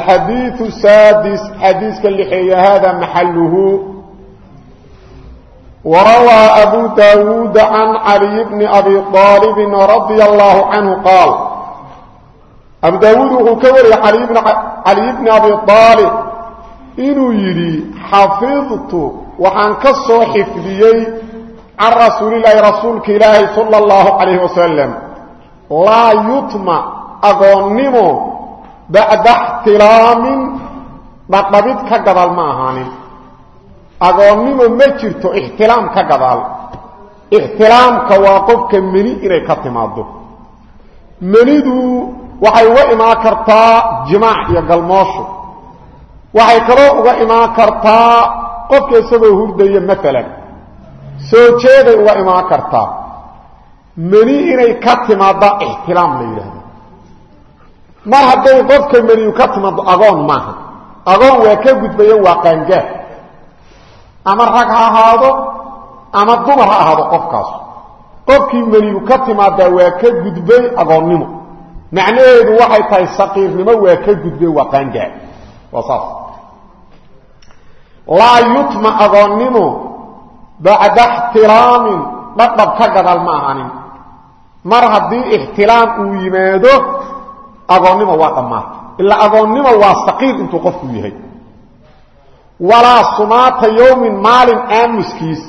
alxadiiu saadis xadiiska lixeeya hada maxaluhu warawaa abu daawuud can caliy bni abi aalibin radia allahu canhu qaal abu daawuud wuxuu ka wariyey caliy bni abi aalib inuu yidhi xafidtu waxaan ka soo xifdiyey can rasuulilaahi rasuulka ilaahi sala allahu calayhi wasalam laa yutma agoonnimo bacda xtilaamin dhadhabid ka gadaal ma ahaanin. Agoonnimo ma jirto ixtilaam ka gadaal. Ixtilaamka waa qofka meni inay ka timaado menidu waxay uga imaan kartaa jimaac iyo galmoosho. Waxay kaloo uga imaan kartaa qofka isagoo hurdaya maalan soo jeeday uga imaan kartaa. Meni inay ka timaada ixtilaam la yidhaahdo mar hadday qofka meniyu ka timaado agoon maaha. Agoon waa ka gudbayo waa qaangaar ama rag ha ahaado ama dumar ha ahaado qofkaas qofkii meniyu ka timaadaa waa ka gudbay agoonnimo. Macnaheedu waxay tahay saqiirnimo waa ka gudbay waa qaangaar waa saas. Laa yutma agoonnimo bacda ixtilaamin dhadhab ka gadaal ma mar haddii ixtilaam uu yimaado agoonnimo waa dhammaatay ilaa agoonnimo waa saqiir intuu qofku yahay. Walaa sumaata yowmin maalin aamuskiis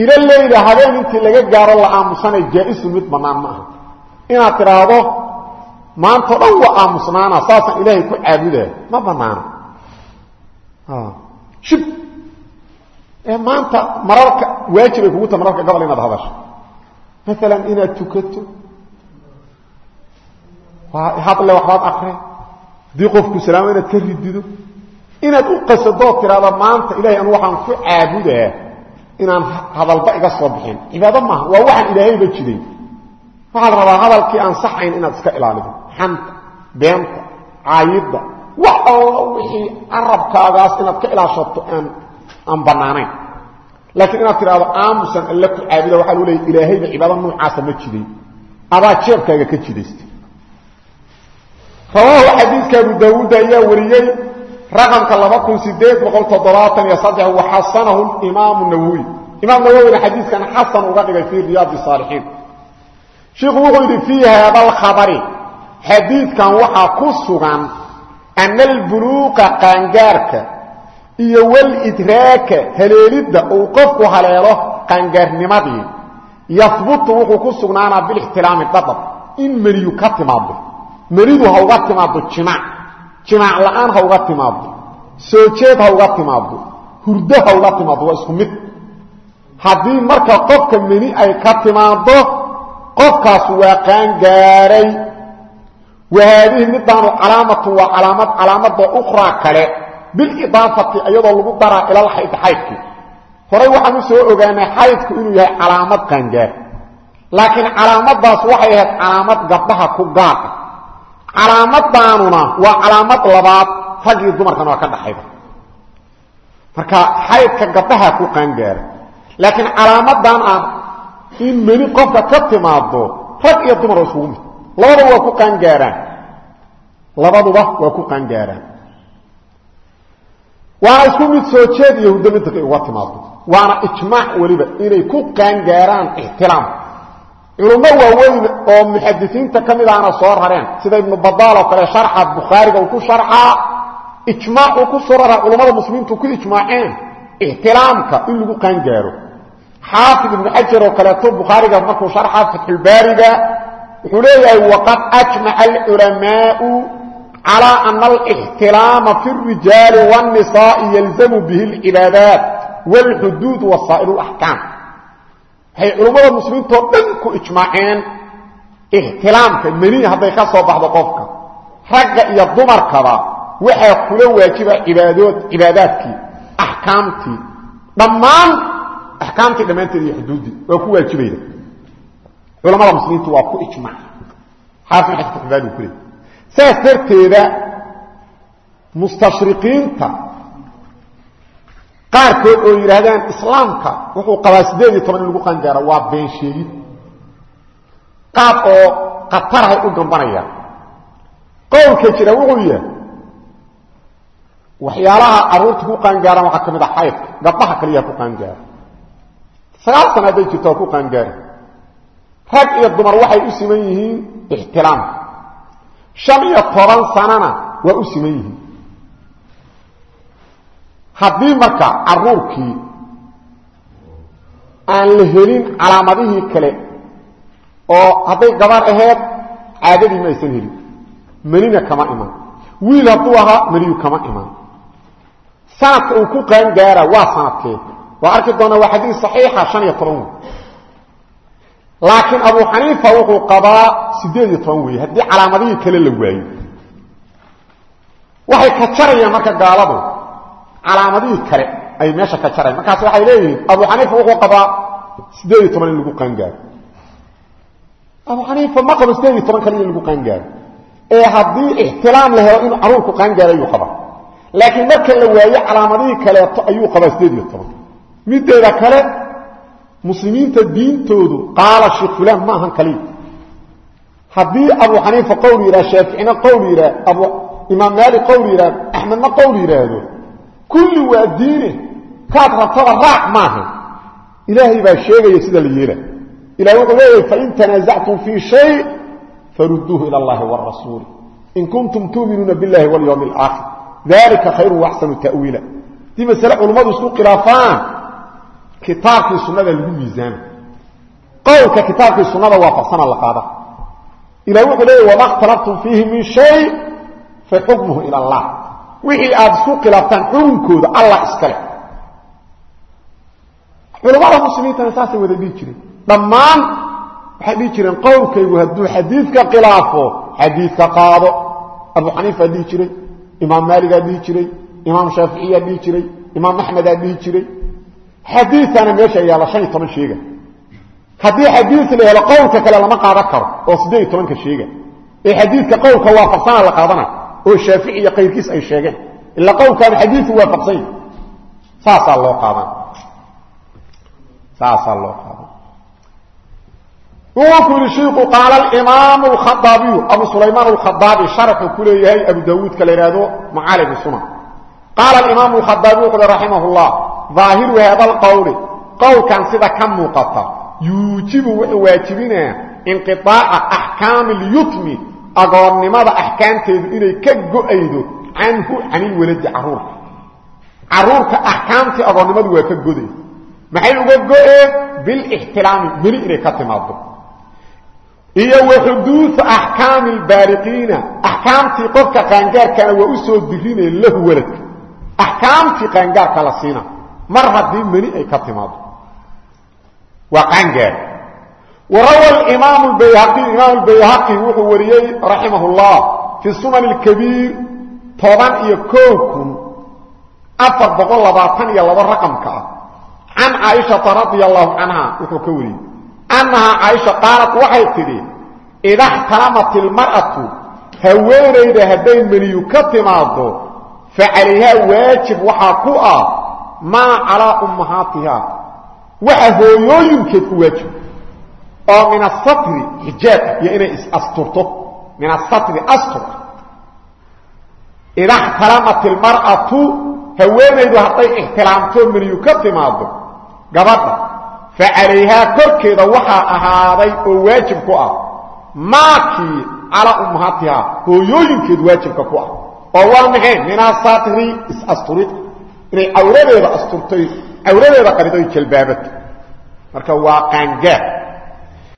ila leyla habeen intii laga gaaro la aamusanay jaa-isu mid bannaan ma aha. Inaad tidhaahdo maantao dhan waa aamusnaana saasaan ilaahay ku caabudaa ma bannaana. Shib. Ee maanta mararka waajibay kugu taha mararka gobol inaad hadle waxbaad akre dii qofku salaamo inaad ka ridido inaad u qasadoo tiraada maanta ilahay anu waxaan ku caabudaa inaan hadalba iga soo bixin. Cibaado maaha waa waxaan ilaahayba jiday. Waxaa la rabaa hadalkii aan saxayn inaad iska ilaalido. Xanta beenta caayidda wax alla wixii carabkaagaas inaad ka ilaashato aan aan bannaanayn. Laakiin inaad tidhaahdo aamusan alle ku caabuda waxaa loo leeyay ilaahayba cibaado noocaasa ma jiday. Adaa jeebkaaga ka jidaysta rawaahu xadiidka abu daawuud ayaa wariyey raqamka laba kun sideed boqol toddobaatan iyo saddex waxasanahu imaamu nawowi imaam nawowina xadiidkan xasan uga dhigay fii riyaadi saalixiin. Shiikhu wuxuu yidhi fii haada alkhabari xadiidkan waxaa ku sugan ana albuluuqa qaangaarka iyo walidraaka haleelidda uu qofku haleelo qaangaarnimadii. Yahbutu wuxuu ku sugnaanaa bilixtilaami dhadab in meridu ha uga timaado jimaac jimaac la'aan ha uga timaado soo jeed ha uga timaado hurdo ha uga timaado waa isku mid. Haddii marka qofka meni ay ka timaado qofkaas waa qaangaaray wa haadihi midaanu calaamatu waa calaamad calaamada ukhraa kale. Bilidaafati iyadoo lagu daraa ilal xayd xaydkii horay waxaan u soo ogaanay xaydku inuu yahay calaamad qaangaar laakiin calaamadaas waxay ahayd calaamad gabdhaha ku gaar calaamadaanuna waa calaamad labaad rag iyo dumarkana waa ka dhaxayda marka xaydka gabdhaha ku qaangaara laakiin calaamadan ah in meni qofka ka timaado rag iyo dumar waa isugu mid. Labaduba waa ku qaangaaraan. Labaduba waa ku qaangaaraan. Waana isku mid soo jeed iyo huddo midda uga timaado waana ijmaac weliba inay ku qaangaaraan ixtiraam culummo waaweyn oo muxadisiinta ka mid ahna soo rareen sida ibnu badaal oo kale sharxa bukhaariga uu ku sharxaa ijmaac uu ku soo raraa culammada muslimiintu ku ijmaaceen ixtiraamka in lagu qaangaaro xaafid ibnu xajar oo kaleeto bukhaariga markuu sharxaa fatxulbaariga wuxuu leeyahay waqad ajmaca alculamaau calى ana alاxtilaama fi الrijaali wالnisaءi yalzamu bihi اlcibaadaat wاlxuduud wasaaئir اlaxkaam waxay culummada muslimiintoo dhan ku ijmaaceen ixtilaamka menihi hadday ka soo baxdo qofka. Ragga iyo dumarkaba waxaa kula waajiba ibaadood cibaadaadkii axkaamtii. Dhammaan axkaamtii dhammaanteed iyo xuduuddii waa ku waajibayda. Culamada muslimiintu waa ku ijmaac. Xaafid xadka ku saas darteeda mustashriqiinta qaarkood oo yidhaahdaan islaamka wuxuu qabaa siddeed iyo toban in lagu qangaaro waa been sheegid. Qaab oo khatarahay u gambanayaan qowlka jira wuxuu yahay waxyaalaha carruurta ku qaangaaraan waxaa ka mid a xaydka gabdhaha kaliyaa ku qaangaara. Sagaal sana hadday jirto waa ku qaangaari rag iyo dumar waxay u siman yihiin ixtiraamka shan iyo toban sanana waa u siman yihiin haddii marka caruurkii aan la helin calaamadihii kale oo hadday gabar aheed caadadii ma aysan helin. Menina kama iman. Wiil hadduu ahaa meniyu kama iman. Sanadka uu ku qaangaara waa sanadkee. Waa arki doonaa waa xadiis saxiixa shan iyo toban. Wey laakiin abu xaniifa wuxuu qabaa siddeed iyo toban weeye haddii calaamadihii kale la waayo. Waxay ka jarayaan marka gaaladu calaamadihii kale ay meesha ka jarayan markaas waxay leeyihiin abu xaniifa wuxuu qabaa siddeed iyo toban in lagu qaangaaro. Abu xaniifa ma qabo siddeed iyo toban kale in lagu qaangaaro. Ee haddii ixtilaam la helo inuu caruurku qaangaaro ayuu qabaa. Laakiin marka la waayo calaamadihii kaleeto ayuu qabaa siddeed iyo toban. Mideeda kale muslimiinta diintoodu qaala sheekh fulaan ma ahan kaliya. Haddii abu xaniifa qowl yidhah shaaficina qowl yidhaah abu imaam maalik qowl yidhaah axmedna qowl yidhaahdo kulli waa diine kaad rabtada raac maaha ilaahay baa sheegaya sida la yeela ilah wuxuu leeyahay fain tanaasactum fii shay faruduuhu ila allahi wاrasuuli in kuntum tuuminuuna biاllahi wاlyowmi اlaakhir dalika khayru waxsanu ta'wiila haddii masale culummadu isku khilaafaan kitaabkii sunada lagu miisaama qowlka kitaabkii sunada waafaqsana la qaada ilah wuxuu leeyahy wama اkhtalaftum fiihi min shay faxukmuhu ila allah wixii aad isku khilaaftaan xukunkooda allah iskale culammada muslimiintana saasay wada dhihi jireen. Dhammaan waxay dhihi jireen qowlkaygu hadduu xadiidka khilaafo xadiidka qaado. Abu xaniifaa dhihi jiray imaam maaligaa dhihi jiray imaam shaaficiyaa dhihi jiray imaam axmedaa dhihi jiray. Xadiiana meesha yaalla han iyo toban sheega haddii xadiis la helo qowlka kale lama qaadan karo oo siddeed iyo tobanka sheega ee xadiidka qowlka waafaqsana la qaadana oo shaafici iyo kayrkiis ay sheegeen. Ila qowlkaanu xadiiu waafaqsan yahi saasaa loo qaadan saasaa loo qaadan wuxuu ku yidhi shiiku qaala alimaamu alkhadaabiyu abu sulaymaan alkhadaabi sharaxuu ku leeyahay abu dawuudka la yidhaahdo macaalim sunan qaala alimaamu alkhadaabi wuxu uhi raximah llah ظaahiru haada alqowli qowlkan sida ka muuqata yuujibu wuxuu waajibinaa inqiaaca axkaami اlyutmi agoonnimada axkaamteedu inay ka go'aydo canhu canilwaladi caruurka caruurka axkaamtii agoonnimadu waa ka goday. Maxay uga go-een? Bilixtilaami meli inay ka timaado iyo wa xuduudu axkaami albaaliqiina axkaamtii qofka qaangaarkana waa u soo dirinee lahu waladka axkaamtii qaangaarka la siina mar warawa imaam bayhaqi imaam bayhaqi wuxuu wariyey raximah اllah fi sunan اkabiir toban iyo koo kun afar boqol labaatan iyo labo raqamka ah can caaishaa radia allahu canha wuxuu ka wariyey annahaa caaisha qaalat waxay tidhi ida xtalamat ilmar'atu haweenayda hadday meliyu ka timaado fa calayhaa waajib waxaa ku ah maa calaa ummahaatiha waxa hooyooyinkeed ku waajib oo min asatri xijaab iyo inay is-asturto. Min asatri astur. Ida xtalamat ilmar'atu haweenaydu hadday ixtilaamto meliyu ka timaado gabadha fa calayhaa korkeeda waxaa ahaaday oo waajib ku ah maakii calaa ummahaatiha hooyooyinkeed waajibka ku ah. Oo waa maxay min asatri is-asturid. Inay cawradeeda asturtay cawradeeda qaridoy jalbaabato marka waa qaangaar